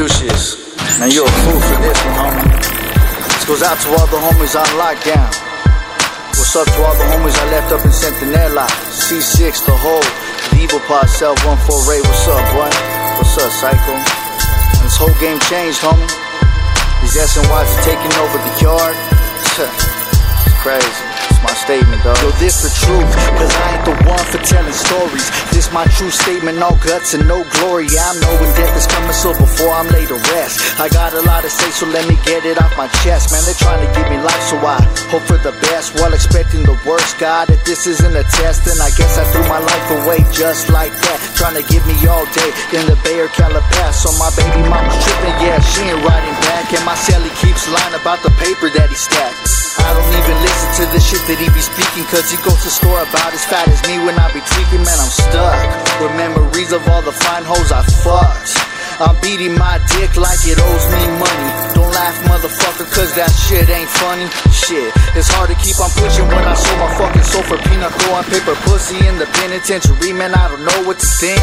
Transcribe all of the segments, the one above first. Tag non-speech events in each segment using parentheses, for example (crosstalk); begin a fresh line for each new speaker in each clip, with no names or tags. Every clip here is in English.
Confucius. Man, you a fool for this one, homie. This goes out to all the homies on lockdown. What's up to all the homies I left up in Centinela? C6, the whole, the evil pod self, 148. What's up, boy? What's up, psycho? And this whole game changed, homie. These SNYs are taking over the yard. (laughs) it's crazy It's my statement, this the truth, cause I ain't the one for telling stories. This my true statement, no guts and no glory. I'm knowing death is coming, so before I'm laid to rest, I got a lot to say, so let me get it off my chest. Man, they're trying to give me life, so I hope for the best while expecting the worst. God, if this isn't a test, then I guess I threw my life away just like that. Trying to give me all day in the Bay or Calabas. So my baby mama's tripping, yeah, she ain't writing back. And my Sally keeps lying about the paper that he stacked. That he be speaking Cause he goes to store about as fat as me when I be tweaking. Man, I'm stuck with memories of all the fine hoes I fucked. I'm beating my dick like it owes me money. Don't laugh motherfucker cause that shit ain't funny. Shit, it's hard to keep on pushing when I sold my fucking soul for peanut throwing paper pussy in the penitentiary. Man, I don't know what to think.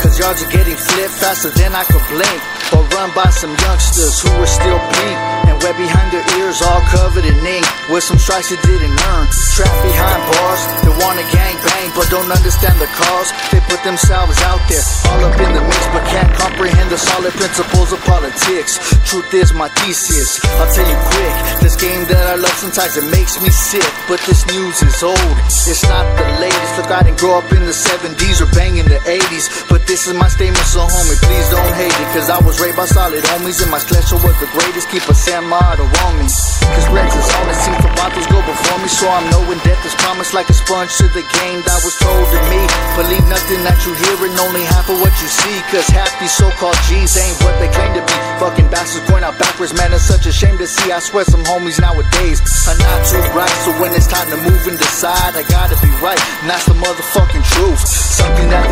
Cause yards are getting flipped faster than I could blink. Or run by some youngsters who are still pink wet behind their ears, all covered in ink, with some strikes they didn't earn. Trapped behind bars, they wanna gang bang, but don't understand the cause. They put themselves out there, all up in the mix, but can't comprehend the solid principles of politics. Truth is my thesis, I'll tell you quick. This game that I love sometimes it makes me sick, but this news is old. It's not the latest. Look, I didn't grow up in the 70s or bang in the 80s, but this is my statement, so homie, please don't hate it, cause I was raised by solid homies, and my special was the greatest. Keep a Sam motto on me. Cause Rex is all it seems the bottles go before me. So I'm knowing death is promised like a sponge to the game that was told to me. Believe nothing that you hear and only half of what you see. Cause half these so called G's ain't what they claim to be. Fucking bastards going out backwards, man. It's such a shame to see. I swear some homies nowadays are not too bright. So when it's time to move and decide, I gotta be right. And that's the motherfucking truth. Something that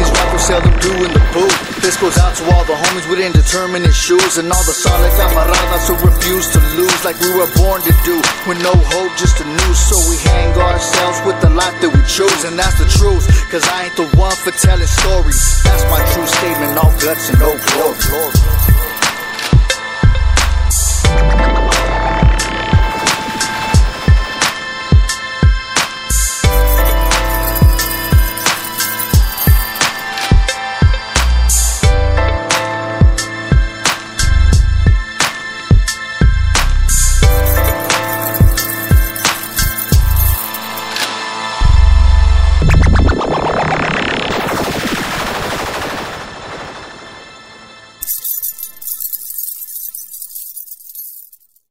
Goes out to all the homies with indeterminate shoes and all the solid camaradas who refuse to lose like we were born to do. With no hope, just a noose. So we hang ourselves with the life that we choose. And that's the truth. Cause I ain't the one for telling stories. That's my true statement. All guts and no glory.